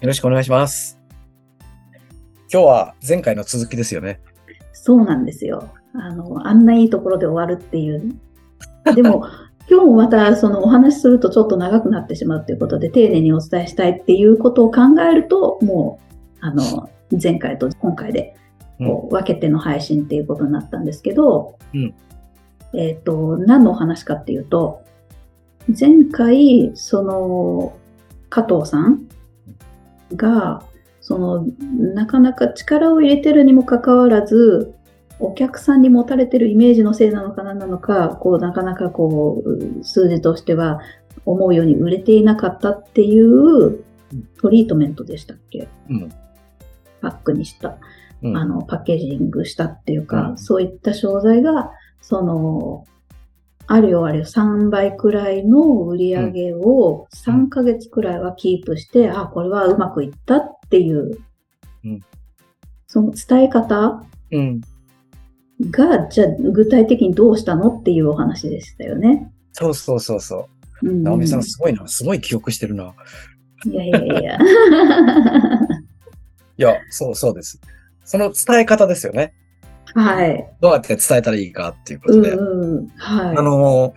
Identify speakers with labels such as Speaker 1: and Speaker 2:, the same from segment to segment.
Speaker 1: よろしくお願いします。今日は前回の続きですよね。
Speaker 2: そうなんですよ。あの、あんないいところで終わるっていう。でも、今日もまたそのお話しするとちょっと長くなってしまうということで、丁寧にお伝えしたいっていうことを考えると、もう、あの、前回と今回でこう分けての配信っていうことになったんですけど、
Speaker 1: うん
Speaker 2: えっ、と、何のお話かっていうと、前回、その、加藤さんが、その、なかなか力を入れてるにもかかわらず、お客さんに持たれてるイメージのせいなのか何なのか、こう、なかなかこう、数字としては思うように売れていなかったっていうトリートメントでしたっけ？
Speaker 1: うん。
Speaker 2: パックにした。
Speaker 1: うん。
Speaker 2: あの、パッケージングしたっていうか、
Speaker 1: うん
Speaker 2: そういった商材が、その、あるよあるよ3倍くらいの売り上げを3ヶ月くらいはキープして、あ、これはうまくいったっていう、
Speaker 1: うん
Speaker 2: その伝え方？
Speaker 1: うん。
Speaker 2: が、じゃあ具体的にどうしたのっていうお話でしたよね。
Speaker 1: そうそうそうそう。
Speaker 2: うんうん
Speaker 1: 直美さんすごいな。すごい記憶してるな。
Speaker 2: いやいやいや。
Speaker 1: いや、そうそうです。その伝え方ですよね。
Speaker 2: はい。
Speaker 1: どうやって伝えたらいいかっていうこ
Speaker 2: うん
Speaker 1: とで。
Speaker 2: うん。はい。
Speaker 1: あのー、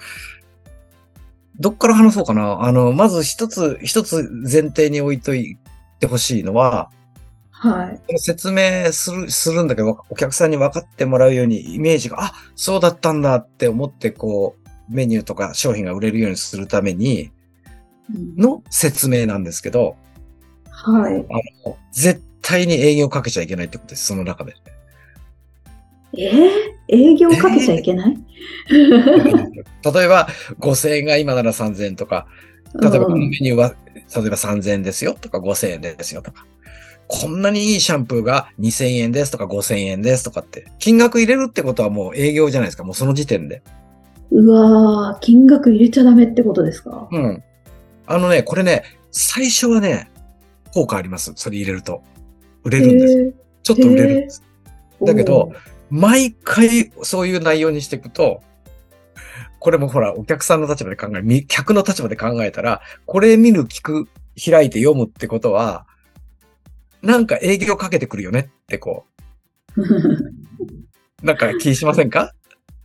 Speaker 1: どっから話そうかな。あの、まず一つ、一つ前提に置いといてほしいのは、
Speaker 2: はい。
Speaker 1: 説明する、するんだけど、お客さんに分かってもらうように、イメージが、あ、そうだったんだって思って、こう、メニューとか商品が売れるようにするために、
Speaker 2: うん
Speaker 1: の説明なんですけど、
Speaker 2: はい。
Speaker 1: あの、絶対に営業かけちゃいけないってことです、その中で。
Speaker 2: えー、営業かけちゃいけない、
Speaker 1: 例えば、5000円が今なら3000円とか、例えばこのメニューは、例えば3000円ですよとか5000円ですよとか、こんなにいいシャンプーが2000円ですとか5000円ですとかって、金額入れるってことはもう営業じゃないですか、もうその時点で。
Speaker 2: うわー、金額入れちゃダメってことですか？
Speaker 1: うん。あのね、これね、最初はね、効果あります。それ入れると。売れるんです。
Speaker 2: へ
Speaker 1: ちょっと売れるんです。
Speaker 2: ー
Speaker 1: だけど、毎回そういう内容にしていくと、これもほら、お客さんの立場で考え、み客の立場で考えたら、これ見る、聞く、開いて読むってことは、なんか営業かけてくるよねってこう、なんか気しませんか？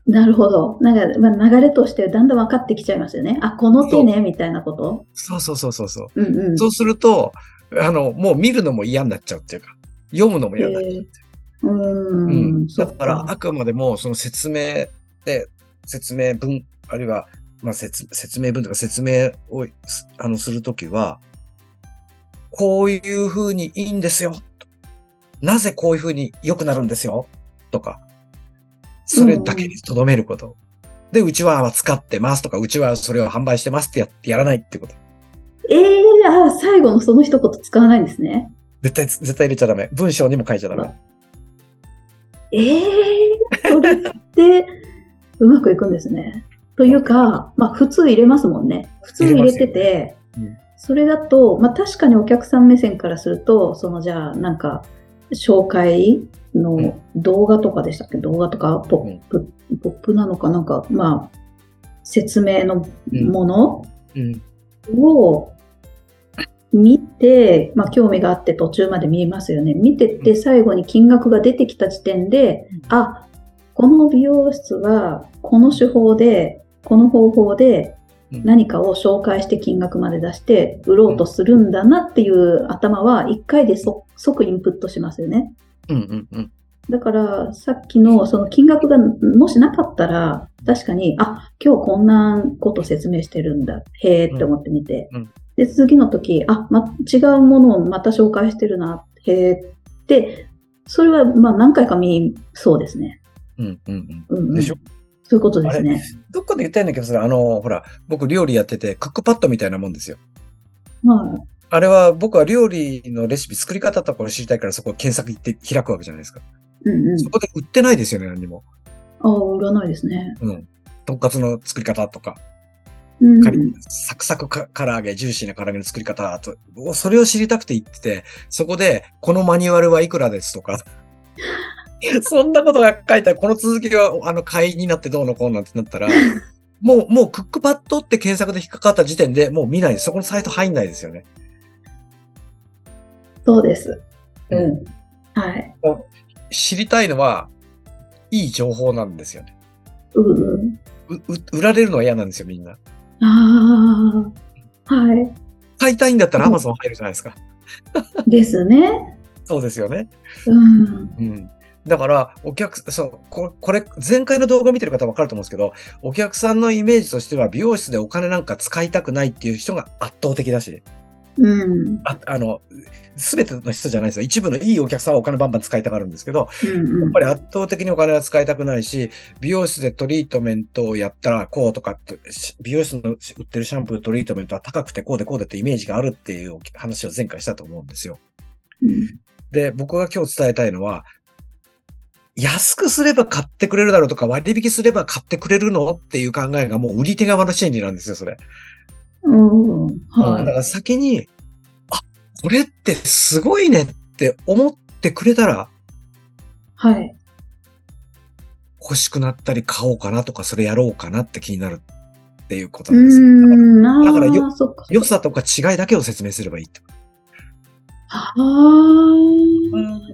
Speaker 2: なるほど。なんか、まあ、流れとしてだんだん分かってきちゃいますよね。あ、この手ね、みたいなこと？
Speaker 1: そうそうそうそうそう。
Speaker 2: うんうん。
Speaker 1: そうすると、あの、もう見るのも嫌になっちゃうっていうか、読むのも嫌になっちゃう。
Speaker 2: へーうー
Speaker 1: うん
Speaker 2: ん。そっ
Speaker 1: だから、あくまでもその説明で、説明文、あるいは、まあ、説説明文とか説明をすあのするときは、こういうふうにいいんですよ。なぜこういうふうに良くなるんですよ。とか、それだけに留めること。で、うちは使ってますとか、うちはそれを販売してますってやってやらないってこと。
Speaker 2: えー、あ、最後のその一言使わないんですね。
Speaker 1: 絶対、絶対入れちゃダメ。文章にも書いちゃダメ。
Speaker 2: えー、それって、うまくいくんですね。というか、まあ、普通入れますもんね。普通入れてて、
Speaker 1: 入れますよね
Speaker 2: それだと、まあ、確かにお客さん目線からすると、そのじゃあ、なんか、紹介の動画とかでしたっけ、動画とかポップ、ポップなのかなんか、まあ、説明のもの
Speaker 1: うん。
Speaker 2: を見て、まあ、興味があって途中まで見えますよね。見てって最後に金額が出てきた時点で、あ、この美容室はこの手法で、この方法で
Speaker 1: うん
Speaker 2: 何かを紹介して金額まで出して売ろうとするんだなっていう頭は一回でそ即インプットしますよね。
Speaker 1: うんうんうん。
Speaker 2: だから、さっきのその金額がもしなかったら、確かに、あ、今日こんなこと説明してるんだ。へーって思ってみて。
Speaker 1: うんうん
Speaker 2: で、次の時、あ、ま、違うものをまた紹介してるな。へーって、それはまあ何回か見そうですね。
Speaker 1: うんうん
Speaker 2: うん、うん。
Speaker 1: でしょ？
Speaker 2: そういうことですね。
Speaker 1: どっかで言ったんだけどさ、あの、ほら、僕料理やってて、クックパッドみたいなもんですよ。
Speaker 2: は
Speaker 1: あれは僕は料理のレシピ作り方とかを知りたいからそこを検索行って開くわけじゃないですか。
Speaker 2: うんうん。
Speaker 1: そこで売ってないですよね、何にも。
Speaker 2: ああ、売らないですね。
Speaker 1: うん。とんかつの作り方とか、
Speaker 2: うん
Speaker 1: サクサクか唐揚げ、ジューシーな唐揚げの作り方と、それを知りたくて行ってて、そこで、このマニュアルはいくらですとか、そんなことが書いてある、この続きは、あの、会員になってどうのこうのってなったら、もう、もうクックパッドって検索で引っかかった時点でもう見ないです。そこのサイト入んないですよね。
Speaker 2: そうです。
Speaker 1: う
Speaker 2: うんん。はい。
Speaker 1: 知りたいのは、いい情報なんですよね。
Speaker 2: うんうん。
Speaker 1: う、う売られるのは嫌なんですよ、みんな。
Speaker 2: ああ、はい。
Speaker 1: 買いたいんだったら
Speaker 2: うん
Speaker 1: Amazon 入るじゃないですか。
Speaker 2: ですね。
Speaker 1: そうですよね。
Speaker 2: うん。
Speaker 1: うん。だから、お客、そう、ここれ、前回の動画見てる方わかると思うんですけど、お客さんのイメージとしては、美容室でお金なんか使いたくないっていう人が圧倒的だし、
Speaker 2: うん。
Speaker 1: ああの、すべての人じゃないですよ。一部のいいお客さんはお金バンバン使いたがるんですけど、
Speaker 2: うん
Speaker 1: やっぱり圧倒的にお金は使いたくないし、美容室でトリートメントをやったらこうとかって、し美容室の売ってるシャンプートリートメントは高くてこうでこうでってイメージがあるっていう話を前回したと思うんですよ。
Speaker 2: うん。
Speaker 1: で、僕が今日伝えたいのは、安くすれば買ってくれるだろうとか割引すれば買ってくれるのっていう考えがもう売り手側の心理なんですよ、それ。
Speaker 2: うん。
Speaker 1: うんだ
Speaker 2: は
Speaker 1: から先に、あ、これってすごいねって思ってくれたら
Speaker 2: い。はい。
Speaker 1: 欲しくなったり買おうかなとかそれやろうかなって気になるっていうこと
Speaker 2: う
Speaker 1: なんですよ。
Speaker 2: ん。ああ、
Speaker 1: だからよ。良さとか違いだけを説明すればいいって。
Speaker 2: ああ。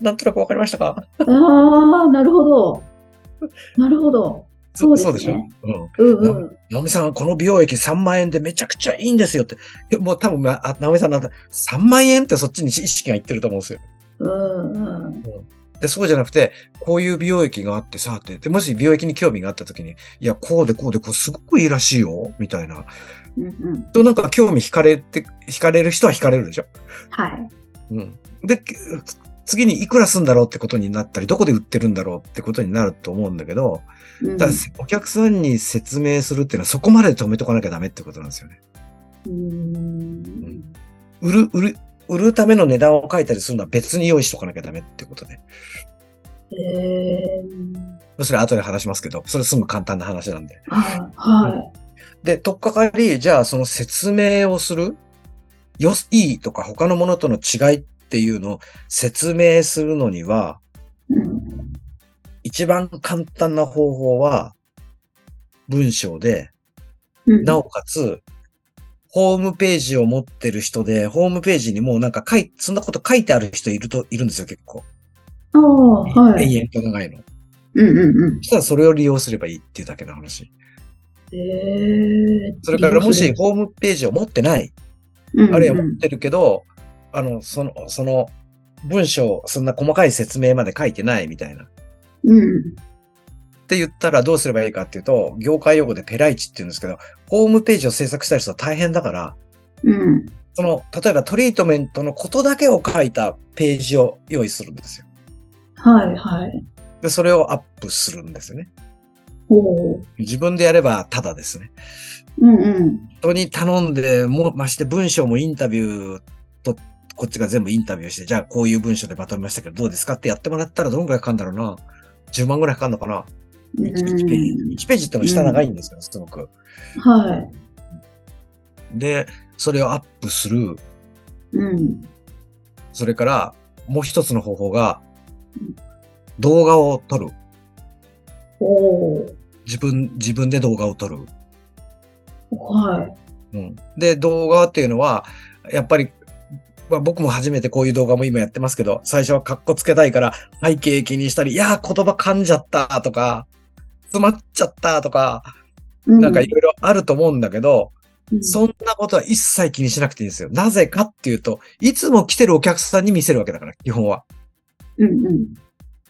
Speaker 1: なんとなくわかりましたか？
Speaker 2: ああ、なるほど。なるほど。そうですね
Speaker 1: でしょ？うん。
Speaker 2: うんうん。
Speaker 1: 直美さん、この美容液3万円でめちゃくちゃいいんですよって。もう多分、まあ、直美さんなんだ、3万円ってそっちに意識がいってると思うんですよ。
Speaker 2: うんうん。
Speaker 1: で、そうじゃなくて、こういう美容液があってさ、って。で、もし美容液に興味があった時に、いや、こうでこうで、こうすごくいいらしいよ、みたいな。
Speaker 2: うんうん。
Speaker 1: と、なんか興味惹かれて、惹かれる人は惹かれるでしょ。
Speaker 2: はい。
Speaker 1: うん。で、次にいくらすんだろうってことになったり、どこで売ってるんだろうってことになると思うんだけど、だお客さんに説明するっていうのはそこまで止めとかなきゃダメってことなんですよね。
Speaker 2: うん。
Speaker 1: 売る、売る、売るための値段を書いたりするのは別に用意しとかなきゃダメってことで。
Speaker 2: えー、
Speaker 1: それ後で話しますけど、それすぐ簡単な話なんで。
Speaker 2: はい。は
Speaker 1: で、とっかかり、じゃあその説明をする？よ、いいとか他のものとの違いっていうのを説明するのには、
Speaker 2: い。うん。
Speaker 1: 一番簡単な方法は、文章で、
Speaker 2: うん
Speaker 1: なおかつ、ホームページを持ってる人で、ホームページにもうなんか書い、そんなこと書いてある人いると、いるんですよ、結構。
Speaker 2: ああ、はい。
Speaker 1: 延々と長いの。
Speaker 2: うんうんうん。
Speaker 1: そしたらそれを利用すればいいっていうだけの話。
Speaker 2: えー、
Speaker 1: それからもしホームページを持ってない、
Speaker 2: うんうん
Speaker 1: あるいは持ってるけど、あの、その、その、文章、そんな細かい説明まで書いてないみたいな。っ
Speaker 2: うん。
Speaker 1: て言ったらどうすればいいかっていうと、業界用語でペライチって言うんですけど、ホームページを制作した人は大変だから、
Speaker 2: うん。
Speaker 1: その、例えばトリートメントのことだけを書いたページを用意するんですよ。
Speaker 2: はいはい。
Speaker 1: で、それをアップするんですよね。
Speaker 2: おー
Speaker 1: 自分でやればただですね。
Speaker 2: うんうん。
Speaker 1: 人に頼んで、もう、まして文章もインタビューと、こっちが全部インタビューして、じゃあこういう文章でまとめましたけどどうですかってやってもらったらどのくらいかかるんだろうな。10万ぐらいかかるのかな。1, ページ。1ページってのは下長いんですよ、すごく。
Speaker 2: は
Speaker 1: で、それをアップする。
Speaker 2: い。うん。
Speaker 1: それから、もう一つの方法が、動画を撮る。
Speaker 2: おー
Speaker 1: 自分、自分で動画を撮る。
Speaker 2: はい。
Speaker 1: うん。で、動画っていうのは、やっぱり、まあ、僕も初めてこういう動画も今やってますけど、最初はカッコつけたいから背景気にしたり、いやー言葉噛んじゃったとか、詰まっちゃったとか、
Speaker 2: う
Speaker 1: なんかいろいろあると思うんだけど、
Speaker 2: うん
Speaker 1: そんなことは一切気にしなくていいんですよ。なぜかっていうと、いつも来てるお客さんに見せるわけだから、基本は。
Speaker 2: うんうん。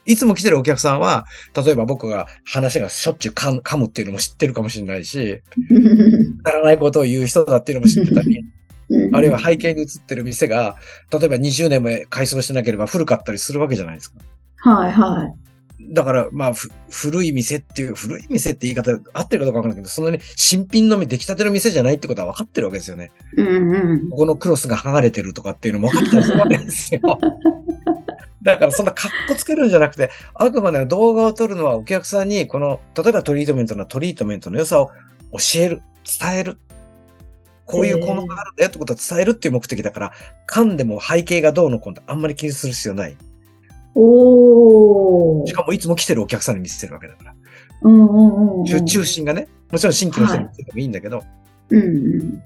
Speaker 1: いつも来てるお客さんは、例えば僕が話がしょっちゅう噛む噛むっていうのも知ってるかもしれないし、ならないことを言う人だっていうのも知ってたり、あるいは背景に映ってる店が、例えば20年も改装してなければ古かったりするわけじゃないですか。
Speaker 2: はいは
Speaker 1: だから、まあ、ふ古い店っていう、古い店って言い方合ってるかどうかわからないけど、そんなに新品の出来たての店じゃないってことは分かってるわけですよね。
Speaker 2: うんうん。
Speaker 1: ここのクロスが剥がれてるとかっていうのも分かってるわけですよ。だからそんな格好つけるんじゃなくて、あくまで動画を撮るのはお客さんに、この、例えばトリートメントのトリートメントの良さを教える、伝える。こういう効能があるんだよってことを伝えるっていう目的だから、噛んでも背景がどうのこうのあんまり気にする必要ない。
Speaker 2: おー。
Speaker 1: しかもいつも来てるお客さんに見せてるわけだから。
Speaker 2: うんうんうんうん。
Speaker 1: 中中心がね、もちろん新規の人に見せてもいいんだけど、
Speaker 2: うんうん。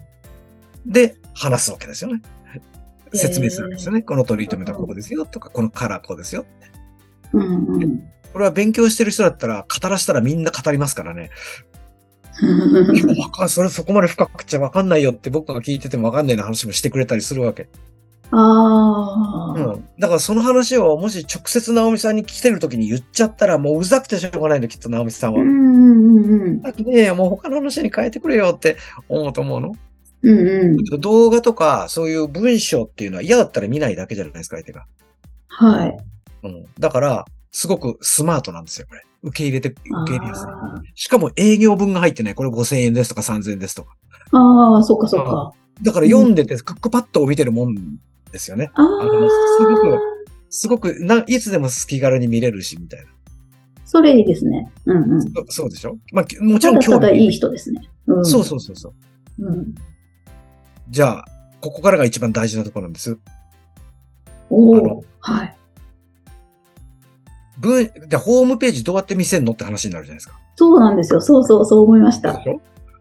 Speaker 1: で、話すわけですよね。説明するわけですよね。このトリートメントはこうですよとか、このカラーこうですよ。
Speaker 2: うんうん。
Speaker 1: これは勉強してる人だったら、語らしたらみんな語りますからね。わかんそれそこまで深くちゃわかんないよって僕が聞いててもわかんないような話もしてくれたりするわけ。
Speaker 2: ああ。
Speaker 1: うん。だからその話をもし直接直美さんに来てる時に言っちゃったらもううざくてしょうがないんだ、きっと直美さんは。
Speaker 2: うんうんうん
Speaker 1: だってねえ、もう他の話に変えてくれよって思うと思うの。
Speaker 2: うん。うんうん。
Speaker 1: 動画とかそういう文章っていうのは嫌だったら見ないだけじゃないですか、相手が。
Speaker 2: はい。
Speaker 1: うん。だから、すごくスマートなんですよ、これ。受け入れて、受け入れやすい。
Speaker 2: あ
Speaker 1: しかも営業分が入ってない。これ5000円ですとか3000円ですとか。
Speaker 2: ーあー、そっかそっか。
Speaker 1: だから読んでてクックパッドを見てるもんですよね。
Speaker 2: ああ
Speaker 1: あのすごくすごくな、いつでも好き軽に見れるし、みたいな。
Speaker 2: それいいですね。うんうん。
Speaker 1: そそうでしょ？まあ、きもち
Speaker 2: た
Speaker 1: ろん興味
Speaker 2: だただいい人ですね。うん。
Speaker 1: そうそうそうそう。
Speaker 2: うん。
Speaker 1: じゃあ、ここからが一番大事なところなんです。
Speaker 2: おお。はい。
Speaker 1: 文、で、ホームページどうやって見せるのって話になるじゃないですか。
Speaker 2: そうなんですよ。そうそう、そう思いました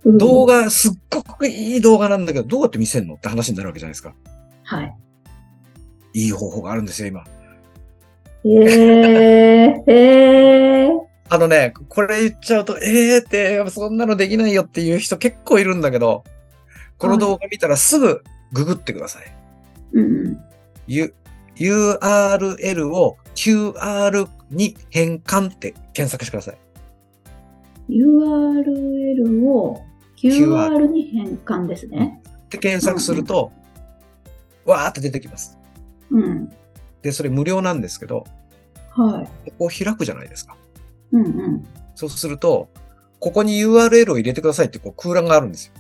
Speaker 2: うん
Speaker 1: 動画、すっごくいい動画なんだけど、どうやって見せるのって話になるわけじゃないですか。
Speaker 2: はい。
Speaker 1: いい方法があるんですよ、今。
Speaker 2: ええー、えー。
Speaker 1: あのね、これ言っちゃうと、ええー、って、そんなのできないよっていう人結構いるんだけど、この動画見たらすぐググってください。
Speaker 2: うんうん。
Speaker 1: U、URL を QR に変換って検索してください。
Speaker 2: URL を QR に変換ですね。
Speaker 1: で、検索すると、わーって出てきます。
Speaker 2: うん。
Speaker 1: で、それ無料なんですけど、
Speaker 2: はい。
Speaker 1: ここを開くじゃないですか。
Speaker 2: うんうん。
Speaker 1: そうすると、ここに URL を入れてくださいってこう空欄があるんですよ。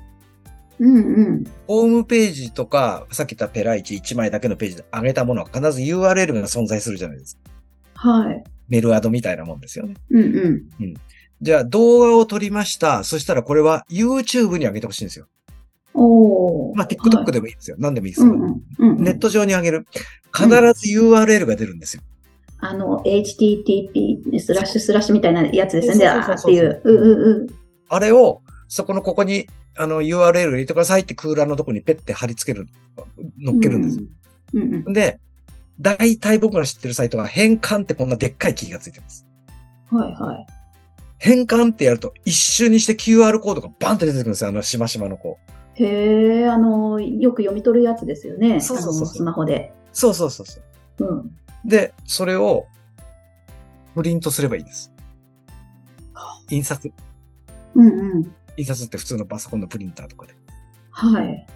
Speaker 2: うんうん。
Speaker 1: ホームページとか、さっき言ったペライチ1枚だけのページで上げたものは必ず URL が存在するじゃないですか。
Speaker 2: はい。
Speaker 1: メルアドみたいなもんですよね。
Speaker 2: うんうん。
Speaker 1: じゃあ動画を撮りました。そしたらこれは YouTube に上げてほしいんですよ。
Speaker 2: おー。
Speaker 1: まあ TikTok でもいいですよ。何でもいいですよ。
Speaker 2: うんうんうんうん。
Speaker 1: ネット上に上げる。必ず URL が出るんですよ。
Speaker 2: あの、http スラッシュスラッシュみたいなやつですよね。あーっていう。うんうんうん。
Speaker 1: あれを、そこのここにあの URL 入れてくださいって空欄のとこにペッて貼り付ける、乗っけるんですよ。
Speaker 2: うんうん。
Speaker 1: で、大体僕が知ってるサイトは変換ってこんなでっかいキーがついてます。
Speaker 2: はいはい。
Speaker 1: 変換ってやると一瞬にして QR コードがバンって出てくるんですよ。あのしましまのこう。
Speaker 2: へえ、あの、よく読み取るやつですよね。
Speaker 1: そうそうそう
Speaker 2: スマホで。
Speaker 1: そうそうそうそう。
Speaker 2: うん。
Speaker 1: で、それをプリントすればいいです。印刷。
Speaker 2: うんうん。
Speaker 1: 印刷って普通のパソコンのプリンターとかで。
Speaker 2: はい。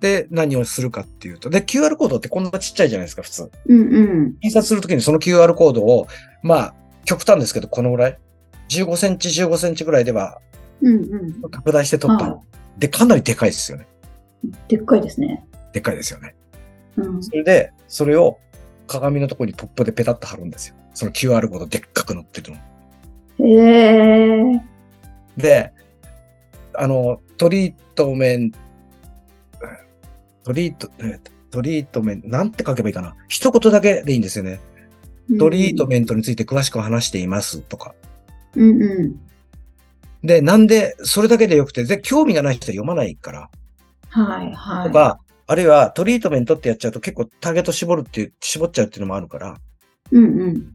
Speaker 1: で、何をするかっていうと、で、QR コードってこんなちっちゃいじゃないですか、普通。
Speaker 2: うんうん。
Speaker 1: 印刷するときにその QR コードを、まあ、極端ですけど、このぐらい？15センチ、15センチぐらいでは
Speaker 2: うんうん。
Speaker 1: 拡大して撮った。
Speaker 2: は
Speaker 1: で、かなりでかいですよね。
Speaker 2: い。でっかいですね。
Speaker 1: でかいですよね。
Speaker 2: うん。
Speaker 1: それで、それを鏡のところにトップでペタッと貼るんですよ。その QR コードでっかく載ってるの。
Speaker 2: へえ。
Speaker 1: で、あの、トリートメント、トリート、えートリートメント、なんて書けばいいかな。一言だけでいいんですよね。トリートメントについて詳しく話していますとか。
Speaker 2: うんうん。
Speaker 1: で、なんで、それだけでよくて、で、興味がない人は読まないから。
Speaker 2: はいはい。
Speaker 1: とか、あるいはトリートメントってやっちゃうと結構ターゲット絞るっていう、絞っちゃうっていうのもあるから。
Speaker 2: うんうん。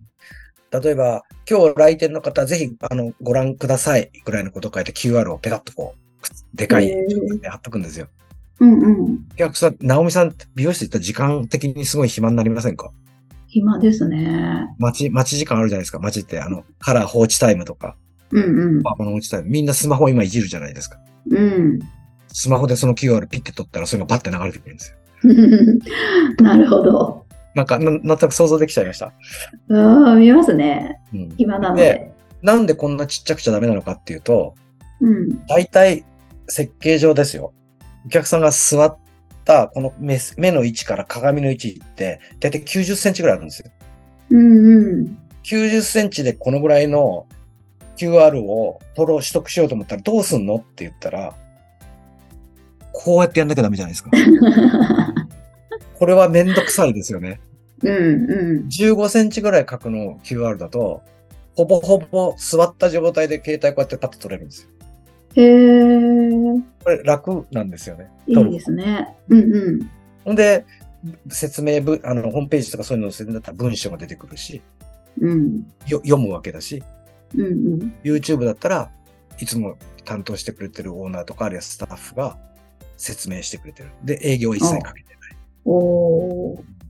Speaker 1: 例えば、今日来店の方、ぜひ、あの、ご覧ください。ぐらいのことを書いて QR をペタッとこう、でかい貼っとくんですよ。
Speaker 2: うんうん。
Speaker 1: お客さん、ナオミさん、美容室行ったら時間的にすごい暇になりませんか？
Speaker 2: 暇ですね。
Speaker 1: 待ち、待ち時間あるじゃないですか。待ちって、あの、カラー放置タイムとか、
Speaker 2: うんうん。
Speaker 1: パーマの放置タイム。みんなスマホ今いじるじゃないですか。
Speaker 2: うん。
Speaker 1: スマホでその QR ピッて取ったら、それがバッて流れてくるんですよ。
Speaker 2: なるほど。
Speaker 1: なんか、ななんとなく想像できちゃいました。
Speaker 2: ああ、見ますね。
Speaker 1: うん、
Speaker 2: 暇なので。
Speaker 1: なんでこんなちっちゃくちゃダメなのかっていうと、
Speaker 2: うん。
Speaker 1: 大体設計上ですよ。お客さんが座ったこの目目の位置から鏡の位置って、大体90センチぐらいあるんですよ。
Speaker 2: うんうん。
Speaker 1: 90センチでこのぐらいの QR を取ろう、取得しようと思ったらどうすんのって言ったら、こうやってやんなきゃダメじゃないですか。これはめんどくさいですよね。
Speaker 2: うんうん。
Speaker 1: 15センチぐらい角の QR だと、ほぼほぼ座った状態で携帯こうやってパッと取れるんですよ。
Speaker 2: へえ、
Speaker 1: これ楽なんですよね。
Speaker 2: いいですね。うんうん。
Speaker 1: ほんで、説明文、あの、ホームページとかそういうのをするんだったら文章が出てくるし、
Speaker 2: うん。
Speaker 1: よ読むわけだし、
Speaker 2: うんうん。
Speaker 1: YouTube だったらいつも担当してくれてるオーナーとかあるいはスタッフが説明してくれてる。で、営業は一切かけて。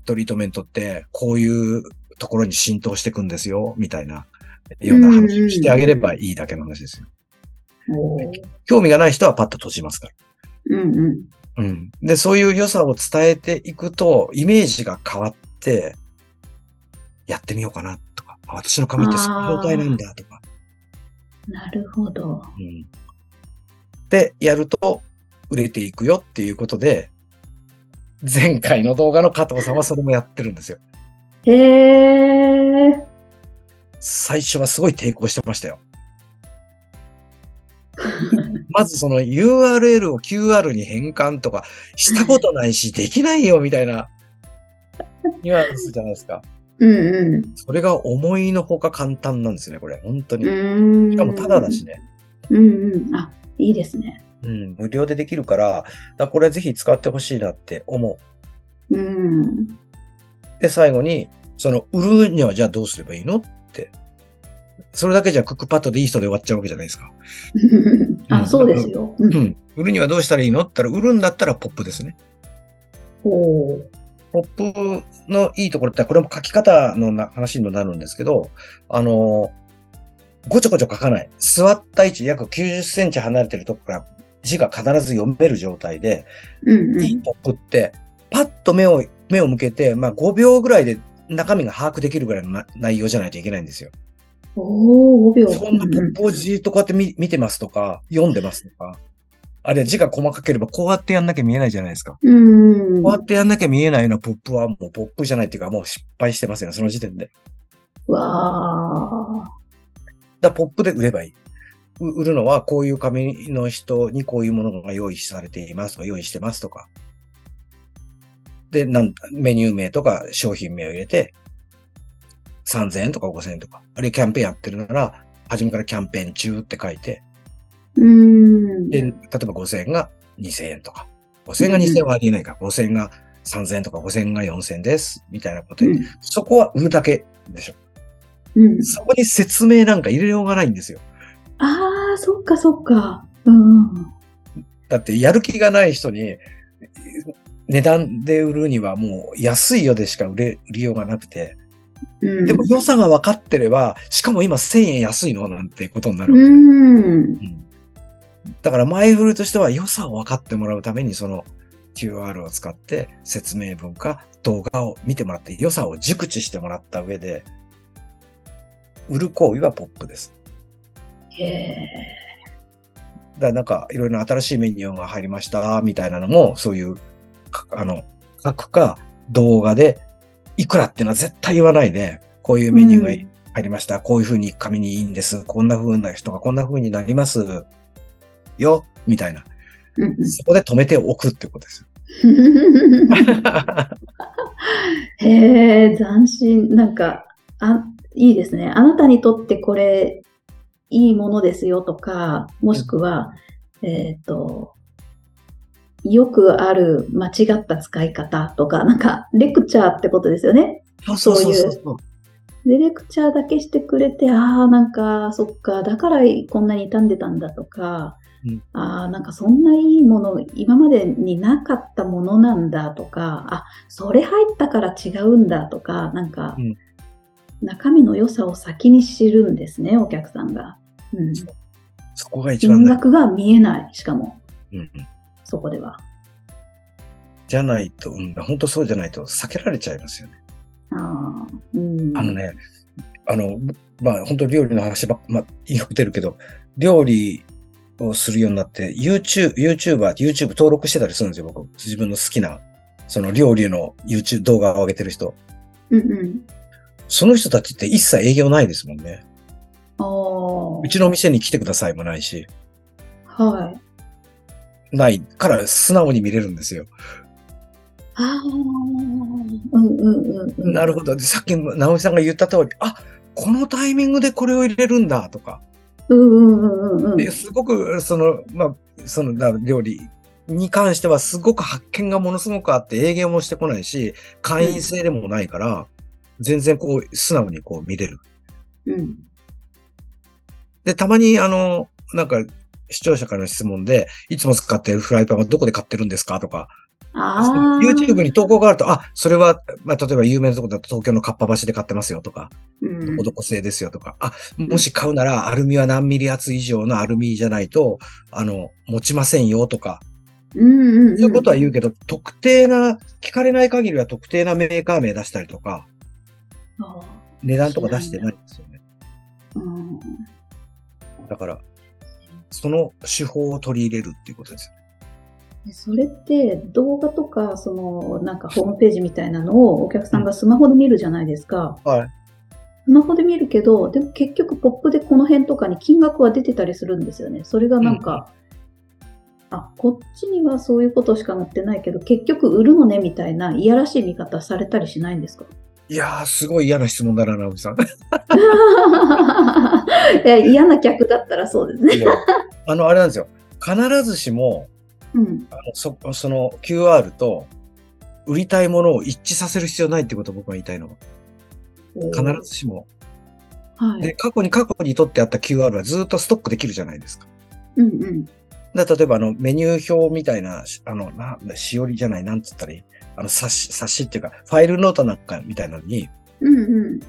Speaker 1: トリートメントってこういうところに浸透していくんですよ、みたいな、ような話をしてあげればいいだけの話ですよ。興味がない人はパッと閉じますから。
Speaker 2: うんうん。
Speaker 1: うん。で、そういう良さを伝えていくと、イメージが変わって、やってみようかなとか、あ私の髪ってその状態なんだとか、
Speaker 2: なるほど。
Speaker 1: うん。で、やると売れていくよっていうことで、前回の動画の加藤さんはそれもやってるんですよ。
Speaker 2: へえ。
Speaker 1: 最初はすごい抵抗してましたよ。まずその URL を QR に変換とかしたことないし、できないよみたいなニュアンスじゃないですか。
Speaker 2: うんうん。
Speaker 1: それが思いのほか簡単なんですね、これ。本当に。しかもタダだしね。
Speaker 2: うんうん。あ、いいですね。
Speaker 1: うん、無料でできるから、だからこれぜひ使ってほしいなって思う。
Speaker 2: うん。
Speaker 1: で、最後に、その、売るにはじゃあどうすればいいのって。それだけじゃクックパッドでいい人で終わっちゃうわけじゃないですか。
Speaker 2: あ、そうですよ。う。
Speaker 1: うんん。売るにはどうしたらいいのって言ったら、売るんだったらポップですね。
Speaker 2: おー。
Speaker 1: ポップのいいところって、これも書き方のな話にもなるんですけど、あの、ごちょごちょ書かない。座った位置約90センチ離れてるとこから字が必ず読める状態で、
Speaker 2: うんうん。
Speaker 1: いいポップって、パッと目を、目を向けて、まあ5秒ぐらいで中身が把握できるぐらいのな内容じゃないといけないんですよ。
Speaker 2: おー、5秒。
Speaker 1: そんなポップをじーっとこうやって見見てますとか、読んでますとか、あるいは字が細かければこうやってやんなきゃ見えないじゃないですか。
Speaker 2: うん。
Speaker 1: こうやってやんなきゃ見えないようなポップはもうポップじゃないっていうかもう失敗してますよ、その時点で。
Speaker 2: わ
Speaker 1: だからポップで売ればいい。う売るのはこういう紙の人にこういうものが用意されていますとか、用意してますとか。で、なんメニュー名とか商品名を入れて、3000円とか5000円とか、あるいはキャンペーンやってるなら、初めからキャンペーン中って書いて、
Speaker 2: ー。うん。
Speaker 1: で、例えば5000円が2000円とか、5000円が2000円はありえないから、5000円が3000円とか5000円が4000円です、みたいなことで、
Speaker 2: うん
Speaker 1: そこは売るだけでしょ。
Speaker 2: うん。
Speaker 1: そこに説明なんか入れようがないんですよ。
Speaker 2: ああ、そっかそっか。うん。
Speaker 1: だってやる気がない人に値段で売るにはもう安いよでしか売れ、売りようがなくて、
Speaker 2: うん。
Speaker 1: でも良さが分かってれば、しかも今1000円安いのなんてことになる。
Speaker 2: うん。
Speaker 1: うんだから前振りとしては良さを分かってもらうためにその QR を使って説明文か動画を見てもらって良さを熟知してもらった上で、売る行為はポップです。だからなんかいろいろな新しいメニューが入りましたみたいなのもそういうかあの書くか動画でいくらっていうのは絶対言わないでこういうメニューが
Speaker 2: うん
Speaker 1: 入りました、こういう風に紙にいいんですこんな風な人がこんな風になりますよみたいな
Speaker 2: うん
Speaker 1: そこで止めておくってことです
Speaker 2: へえ、斬新。なんか、あ、いいですね。あなたにとってこれ、いいものですよとか、もしくは、えっ、と、よくある間違った使い方とか、なんか、レクチャーってことですよね。
Speaker 1: そうそうそう
Speaker 2: そう
Speaker 1: そう。
Speaker 2: で、レクチャーだけしてくれて、ああ、なんか、そっか、だからこんなに傷んでたんだとか、
Speaker 1: うん
Speaker 2: ああ、なんかそんないいもの、今までになかったものなんだとか、あ、それ入ったから違うんだとか、なんか、
Speaker 1: うん
Speaker 2: 中身の良さを先に知るんですね、お客さんが。うん。
Speaker 1: そこが一番。
Speaker 2: 金額が見えない、しかも、
Speaker 1: うんうん
Speaker 2: そこでは。
Speaker 1: じゃないと、うん、本当そうじゃないと避けられちゃいますよね。
Speaker 2: あーうん、
Speaker 1: あのね、あの、まあ本当料理の話ばっ、まあ言ってるけど、料理をするようになって、YouTube、YouTuber、YouTube 登録してたりするんですよ、僕。自分の好きな、その料理の YouTube 動画を上げてる人。
Speaker 2: うんうん。
Speaker 1: その人たちって一切営業ないですもんね。
Speaker 2: ああ。
Speaker 1: うちの店に来てくださいもないし、
Speaker 2: はい。
Speaker 1: ないから素直に見れるんですよ。
Speaker 2: ああ。うんうんうんうん。
Speaker 1: なるほど。でさっき、直美さんが言った通り、あ、このタイミングでこれを入れるんだとか、
Speaker 2: うんうんうんうんうん。
Speaker 1: ですごく、その、まあ、その、な料理に関してはすごく発見がものすごくあって営業もしてこないし、会員制でもないから、全然こう、素直にこう見れる。
Speaker 2: うん。
Speaker 1: で、たまにあの、なんか、視聴者からの質問で、いつも使ってるフライパンはどこで買ってるんですかとか、
Speaker 2: ああ。
Speaker 1: YouTube に投稿があると、あ、それは、まあ、例えば有名なところだと東京のかっぱ橋で買ってますよとか、
Speaker 2: うん。
Speaker 1: おどこ製ですよとか、あ、もし買うならアルミは何ミリ厚以上のアルミじゃないと、あの、持ちませんよとか、
Speaker 2: うんうんうん。
Speaker 1: そういうことは言うけど、特定な、聞かれない限りは特定なメーカー名出したりとか、
Speaker 2: あ
Speaker 1: 値段とか出してないんですよね。
Speaker 2: ーうん。
Speaker 1: だから、その手法を取り入れるっていうことですよね。
Speaker 2: でそれって動画とか、その、なんかホームページみたいなのをお客さんがスマホで見るじゃないですか。
Speaker 1: はい。
Speaker 2: スマホで見るけど、でも結局ポップでこの辺とかに金額は出てたりするんですよね。それがなんか、あ、こっちにはそういうことしか載ってないけど、結局売るのねみたいないやらしい見方されたりしないんですか？
Speaker 1: いやー、すごい嫌な質問だな、直美さん。
Speaker 2: いや嫌な客だったらそうですね。
Speaker 1: あの、あれなんですよ。必ずしも、
Speaker 2: うん。
Speaker 1: あのそその QR と売りたいものを一致させる必要ないってことを僕が言いたいのは。必ずしも。で、
Speaker 2: はい。
Speaker 1: 過去に過去に取ってあった QR はずっとストックできるじゃないですか。
Speaker 2: うんうん。
Speaker 1: だ例えばあのメニュー表みたいな、しあの、な、しおりじゃない、なんつったらいいあの冊子、冊子っていうか、ファイルノートなんかみたいなのに、
Speaker 2: うんうん。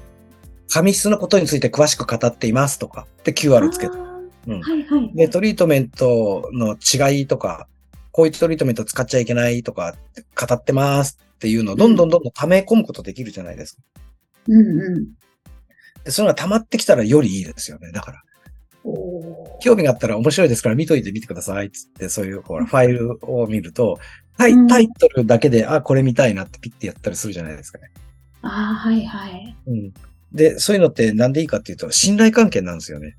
Speaker 1: 紙質のことについて詳しく語っていますとか、で QR つけて。
Speaker 2: あー
Speaker 1: うん
Speaker 2: はいはい。
Speaker 1: で、トリートメントの違いとか、こういうトリートメント使っちゃいけないとか、語ってますっていうのをどんどんどんどん溜め込むことできるじゃないですか。
Speaker 2: うんうん。
Speaker 1: で、それが溜まってきたらよりいいですよね。だから、興味があったら面白いですから見といてみてくださいっつって、そういうほらファイルを見ると、タイ
Speaker 2: うん
Speaker 1: タイトルだけで、あ、これ見たいなってピッてやったりするじゃないですかね。
Speaker 2: ああ、はいはい。
Speaker 1: うん。で、そういうのってなんでいいかっていうと、信頼関係なんですよね。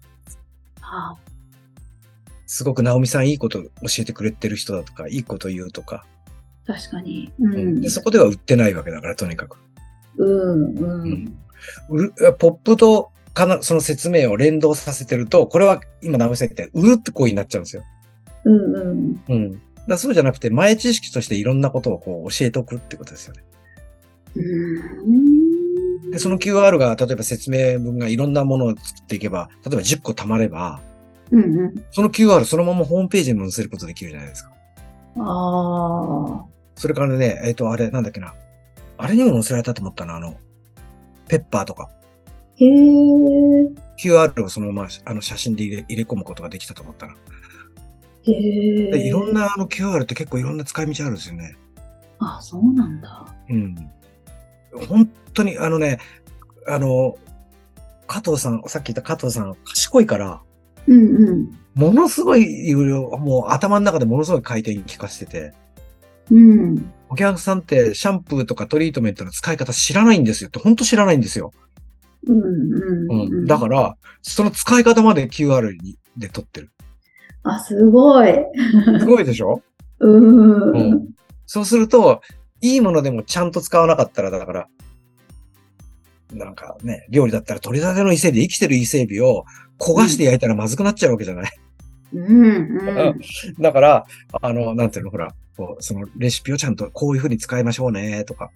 Speaker 2: あ
Speaker 1: すごく直美さんいいこと教えてくれてる人だとか、いいこと言うとか。
Speaker 2: ー確かに。う
Speaker 1: うんそこでは売ってないわけだから、とにかく。
Speaker 2: うんう。
Speaker 1: うんん売るポップとかなその説明を連動させてると、これは今直美さん言って、売るって行為になっちゃうんですよ。
Speaker 2: うんうん。
Speaker 1: うん。だそうじゃなくて、前知識としていろんなことをこう教えておくってことですよね。
Speaker 2: うん。
Speaker 1: で、その QR が、例えば説明文がいろんなものを作っていけば、例えば10個貯まれば、
Speaker 2: うんうん。
Speaker 1: その QR そのままホームページに載せることできるじゃないですか。
Speaker 2: ああ。
Speaker 1: それからね、えっ、と、あれ、なんだっけな。あれにも載せられたと思ったな、あの、ペッパーとか。
Speaker 2: へえ。
Speaker 1: QR をそのままあの写真で入れ入れ込むことができたと思ったな。
Speaker 2: へ
Speaker 1: で
Speaker 2: え。
Speaker 1: いろんなあの QR って結構いろんな使い道あるんですよね。
Speaker 2: あ、そうなんだ。
Speaker 1: うん。本当に、あのね、あの、加藤さん、さっき言った加藤さん、賢いから、
Speaker 2: うんうん。
Speaker 1: ものすごい、いろいろもう頭の中でものすごい回転聞かせてて、
Speaker 2: うん。
Speaker 1: お客さんってシャンプーとかトリートメントの使い方知らないんですよって、本当知らないんですよ。
Speaker 2: うんうん。
Speaker 1: う。
Speaker 2: うんん
Speaker 1: だから、その使い方まで QR にで撮ってる。
Speaker 2: あ、すごい。
Speaker 1: すごいでしょ？
Speaker 2: うん。
Speaker 1: うんそうすると、いいものでもちゃんと使わなかったら、だから、なんかね、料理だったら取り立ての伊勢海老、生きてる伊勢海老を焦がして焼いたらまずくなっちゃうわけじゃない？
Speaker 2: うんうん。
Speaker 1: だから、あの、なんていうの、ほら、こうそのレシピをちゃんとこういうふうに使いましょうね、とか、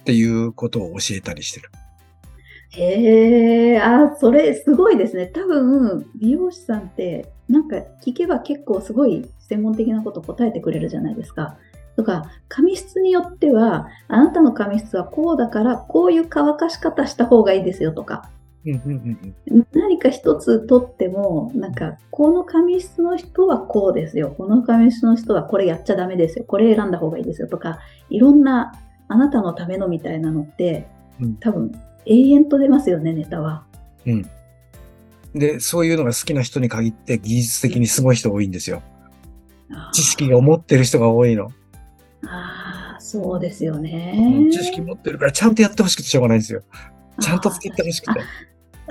Speaker 1: っていうことを教えたりしてる。
Speaker 2: へえ、あ、それすごいですね。多分、美容師さんって、なんか聞けば結構すごい専門的なこと答えてくれるじゃないですか。とか、髪質によっては、あなたの髪質はこうだから、こういう乾かし方した方がいいですよとか、
Speaker 1: うんうんうんうん
Speaker 2: 何か一つとっても、なんか、この髪質の人はこうですよ。この髪質の人はこれやっちゃダメですよ。これ選んだ方がいいですよとか、いろんな、ああなたのためのみたいなのって、
Speaker 1: うん
Speaker 2: 多分永遠と出ますよね、ネタは。
Speaker 1: うん。で、そういうのが好きな人に限って技術的にすごい人多いんですよ。知識が持ってる人が多いの。
Speaker 2: あー、そうですよ
Speaker 1: う
Speaker 2: ね
Speaker 1: ん。知識持ってるからちゃんとやってほしくてしょうがないんですよ。ちゃんとつけてほしくて。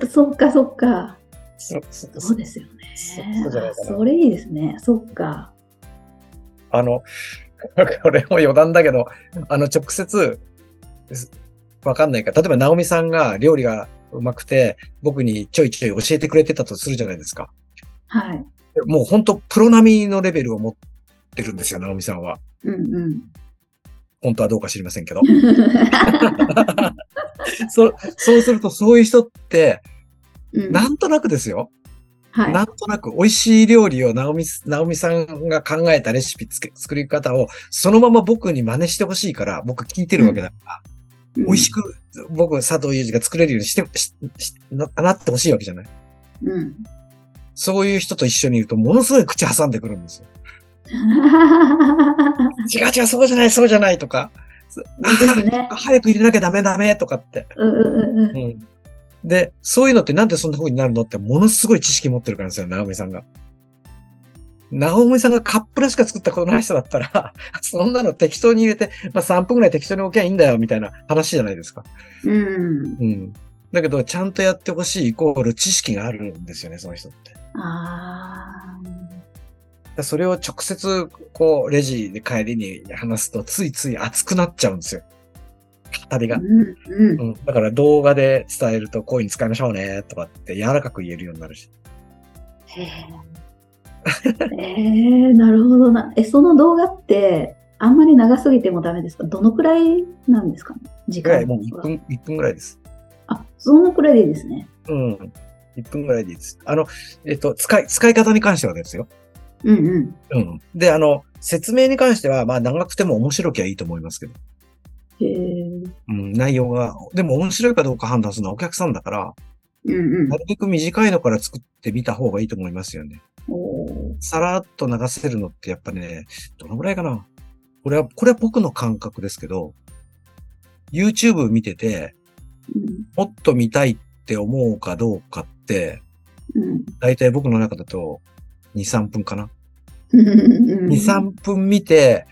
Speaker 2: あそっかそっか。
Speaker 1: そう
Speaker 2: ですよね。
Speaker 1: そうそ
Speaker 2: れいいですね。そっか。
Speaker 1: あの、これも余談だけど、あの、直接、すわかんないから、例えば、ナオミさんが料理がうまくて、僕にちょいちょい教えてくれてたとするじゃないですか。
Speaker 2: はい。
Speaker 1: もう本当プロ並みのレベルを持ってるんですよ、ナオミさんは。
Speaker 2: うんうん。
Speaker 1: 本当はどうか知りませんけど。そそうすると、そういう人って、
Speaker 2: うん
Speaker 1: なんとなくですよ。
Speaker 2: はい。
Speaker 1: なんとなく美味しい料理をナオミ、ナオミさんが考えたレシピつけ、作り方をそのまま僕に真似してほしいから、僕聞いてるわけだから、美味しく僕、佐藤祐二が作れるようにして、ししななってほしいわけじゃない？
Speaker 2: うん。うん。
Speaker 1: そういう人と一緒にいると、ものすごい口挟んでくるんですよ。違う違う、そうじゃない、そうじゃないとか。
Speaker 2: ね
Speaker 1: あ 早く入れなきゃダメダメとかって。
Speaker 2: うんうんうんうん。
Speaker 1: うん。で、そういうのってなんでそんな風になるのって、ものすごい知識持ってるからですよ、ナオミさんが。ナオミさんがカップラしか作ったことない人だったら、そんなの適当に入れて、まあ3分くらい適当に置きゃいいんだよ、みたいな話じゃないですか。
Speaker 2: うん。
Speaker 1: うん。だけど、ちゃんとやってほしいイコール知識があるんですよね、その人って。
Speaker 2: あ
Speaker 1: らそれを直接、こう、レジで帰りに話すと、ついつい熱くなっちゃうんですよ。語り
Speaker 2: あ。
Speaker 1: が
Speaker 2: う。んうん。
Speaker 1: うん。だから動画で伝えると、こういうに使いましょうね、とかって柔らかく言えるようになるし。
Speaker 2: へえ。えー、なるほどな。え、その動画って、あんまり長すぎてもダメですか？どのくらいなんですか？ね時間
Speaker 1: もう1分、1分ぐらいです。
Speaker 2: あ、そのくらいでいいですね。
Speaker 1: うん。1分ぐらいでいいです。あの、えっと、使い、使い方に関してはですよ。
Speaker 2: うんうん。
Speaker 1: うん。で、あの、説明に関しては、まあ長くても面白きゃいいと思いますけど。
Speaker 2: へえ。
Speaker 1: うん、内容が。でも面白いかどうか判断するのはお客さんだから、
Speaker 2: うんうん
Speaker 1: な。るべく短いのから作ってみた方がいいと思いますよね。さらっと流せるのってやっぱね、どのぐらいかな。これは、これは僕の感覚ですけど、YouTube 見てて、
Speaker 2: うん
Speaker 1: もっと見たいって思うかどうかって、
Speaker 2: うん
Speaker 1: だいたい僕の中だと2、3分かな。
Speaker 2: うん。
Speaker 1: 2、3分見て、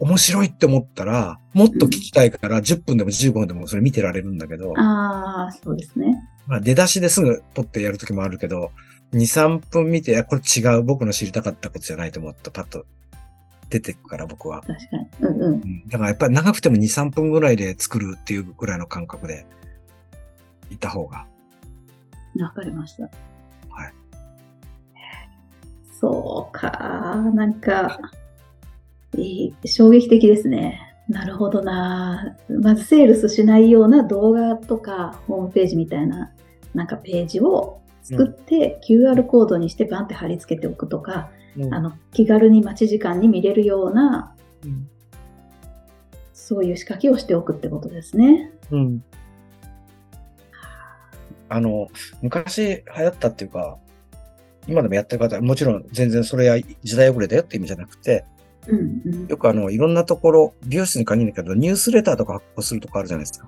Speaker 1: 面白いって思ったら、もっと聞きたいから10分でも15分でもそれ見てられるんだけど、
Speaker 2: ああ、そうですね。
Speaker 1: まあ出だしですぐ撮ってやるときもあるけど、2、3分見て、いやこれ違う、僕の知りたかったことじゃないと思ってパッと出てくから僕は。
Speaker 2: 確かに。うんうん。
Speaker 1: うんだからやっぱり長くても2、3分ぐらいで作るっていうぐらいの感覚でいった方が。
Speaker 2: わかりました。
Speaker 1: はい。
Speaker 2: そうか。なんか、いい衝撃的ですね。なるほどな。まずセールスしないような動画とかホームページみたいななんかページを作って、QR コードにしてバンって貼り付けておくとか、
Speaker 1: うん
Speaker 2: あの気軽に待ち時間に見れるような
Speaker 1: うん
Speaker 2: そういう仕掛けをしておくってことですね。
Speaker 1: うん。あの、昔流行ったっていうか、今でもやってる方はもちろん全然それは時代遅れだよって意味じゃなくて、
Speaker 2: うんうん、
Speaker 1: よくあの、いろんなところ、美容室に限るけど、ニュースレターとか発行するとこあるじゃないですか。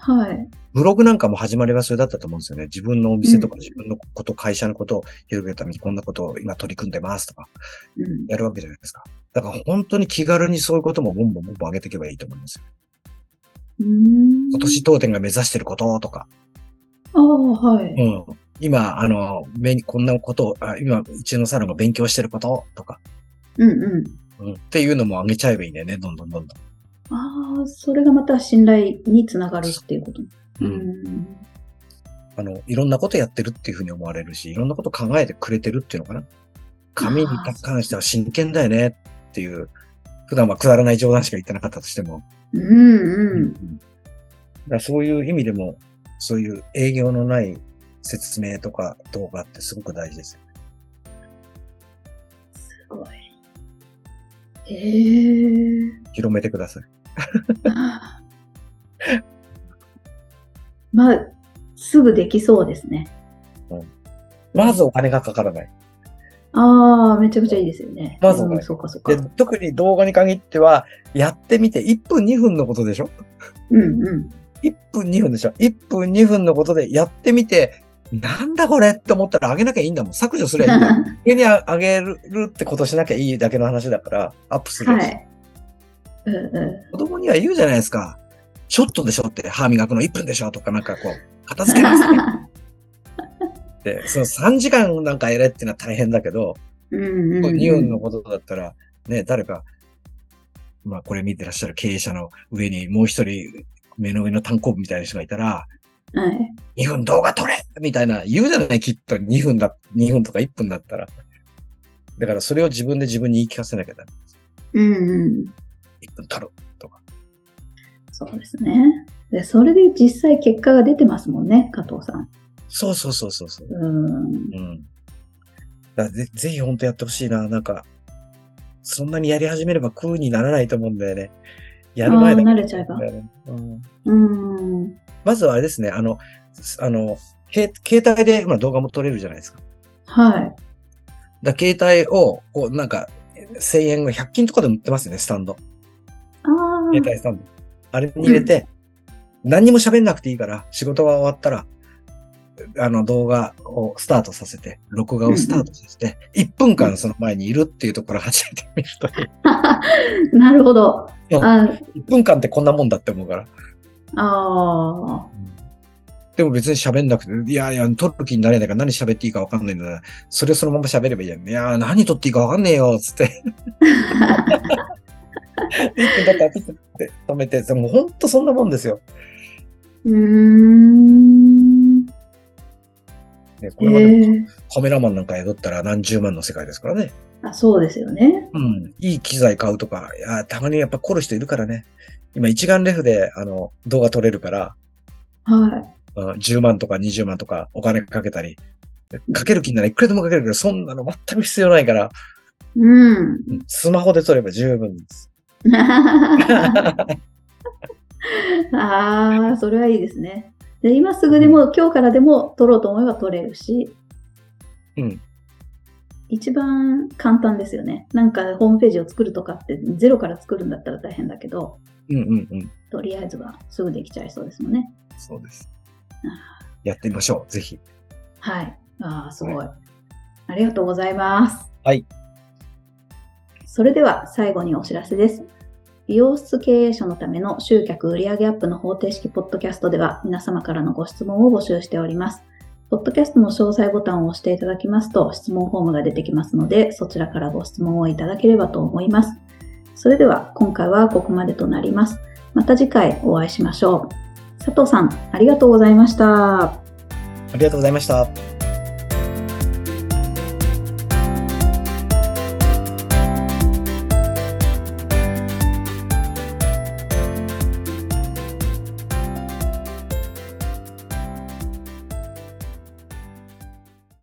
Speaker 2: はい。
Speaker 1: ブログなんかも始まりはそれだったと思うんですよね。自分のお店とか
Speaker 2: うん
Speaker 1: 自分のこと、会社のことを広げるためにこんなことを今取り組んでますとか、
Speaker 2: うん、
Speaker 1: やるわけじゃないですか。だから本当に気軽にそういうこともボンボンボンボン上げていけばいいと思いますよ。
Speaker 2: うーん
Speaker 1: 今年当店が目指してることとか、
Speaker 2: ああ、はい。
Speaker 1: うん。今、あの、目にこんなことを、あ今、うちのサロンが勉強してることとか、
Speaker 2: うんうん。
Speaker 1: うん。っていうのも上げちゃえばいいんだよね。どんどんどんどん。
Speaker 2: ああ、それがまた信頼につながるっていうこと。う
Speaker 1: うん
Speaker 2: ん。
Speaker 1: あの、いろんなことやってるっていうふうに思われるし、いろんなこと考えてくれてるっていうのかな？紙に関しては真剣だよねっていう、普段はくだらない冗談しか言ってなかったとしても。
Speaker 2: うんうん。
Speaker 1: だからそういう意味でも、そういう営業のない説明とか動画ってすごく大事ですよ。
Speaker 2: すごい。へえ。
Speaker 1: 広めてください。
Speaker 2: まあ、すぐできそうですね。
Speaker 1: まずお金がかからない。
Speaker 2: ああ、めちゃくちゃいいですよね。
Speaker 1: まずね
Speaker 2: うん、そうかそうか
Speaker 1: で。特に動画に限っては、やってみて1分2分のことでしょ？
Speaker 2: うんうん。
Speaker 1: 1分2分でしょ ?1 分2分のことでやってみて、なんだこれって思ったら上げなきゃいいんだもん。削除すればいいんだよ。上に上げるってことしなきゃいいだけの話だから、アップする。
Speaker 2: はい。うんう
Speaker 1: 子供には言うじゃないですか。ちょっとでしょって、歯磨くの1分でしょとかなんかこう、片付けますね って。その3時間なんかやれっていうのは大変だけど、
Speaker 2: ん。うんうんうん。
Speaker 1: 2分のことだったら、ね、誰か、まあこれ見てらっしゃる経営者の上にもう一人目の上の単行部みたいな人がいたら、
Speaker 2: はい。
Speaker 1: 2分動画撮れみたいな言うじゃない？きっと2分だ、2分とか1分だったら。だからそれを自分で自分に言い聞かせなきゃダメ。
Speaker 2: うんうん。
Speaker 1: 1分撮る。
Speaker 2: そうですね。で、それで実際結果が出てますもんね、加藤さん。
Speaker 1: そうそうそうそうそう。
Speaker 2: うん。
Speaker 1: うん。だぜぜひ本当やってほしいな。なんか、そんなにやり始めれば苦にならないと思うんだよね。やる前だけ
Speaker 2: あー慣れちゃえば
Speaker 1: うん
Speaker 2: うん。
Speaker 1: まずはあれですね、あの、すあの、け携帯で今動画も撮れるじゃないですか。
Speaker 2: はい。
Speaker 1: だ携帯を、こう、なんか、1000円が100均とかでも売ってますよね、スタンド。
Speaker 2: ああ。
Speaker 1: 携帯スタンド。あれに入れて、何にも喋んなくていいから、仕事が終わったら、あの動画をスタートさせて、録画をスタートさせて、1分間その前にいるっていうところを始めてみると。
Speaker 2: なるほど。
Speaker 1: うん
Speaker 2: あ
Speaker 1: 1分間ってこんなもんだって思うから。
Speaker 2: あ
Speaker 1: でも別に喋んなくて、いやいや、撮る気になれないから何喋っていいか分かんないんだな。それをそのまま喋ればいいやん。いやー、何撮っていいか分かんねえよ、つって。1分だったらピッて止めて、でも本当そんなもんですよ。
Speaker 2: ー。うーん。
Speaker 1: ね、
Speaker 2: え
Speaker 1: これまで
Speaker 2: ー、
Speaker 1: カメラマンなんか雇ったら何十万の世界ですからね。
Speaker 2: あそうですよね。
Speaker 1: うん。いい機材買うとか、いや、たまにやっぱ凝る人いるからね。今一眼レフで、あの、動画撮れるから、
Speaker 2: は
Speaker 1: うん10万とか20万とかお金かけたり、かける気にならいくらでもかけるけど、そんなの全く必要ないから。うんスマホで撮れば十分です。
Speaker 2: ああ、それはいいですね。で今すぐでも、今日からでも撮ろうと思えば撮れるし、
Speaker 1: うん。
Speaker 2: 一番簡単ですよね。なんかホームページを作るとかってゼロから作るんだったら大変だけど、
Speaker 1: うんうんうん。
Speaker 2: とりあえずはすぐできちゃいそうですもんね。
Speaker 1: そうです
Speaker 2: あ。
Speaker 1: やってみましょう。ぜひ。
Speaker 2: はい。ああ、すごい。ありがとうございます。
Speaker 1: はい。
Speaker 2: それでは最後にお知らせです。美容室経営者のための集客売上アップの方程式ポッドキャストでは皆様からのご質問を募集しております。ポッドキャストの詳細ボタンを押していただきますと質問フォームが出てきますのでそちらからご質問をいただければと思います。それでは今回はここまでとなります。また次回お会いしましょう。佐藤さん、ありがとうございました。
Speaker 1: ありがとうございました。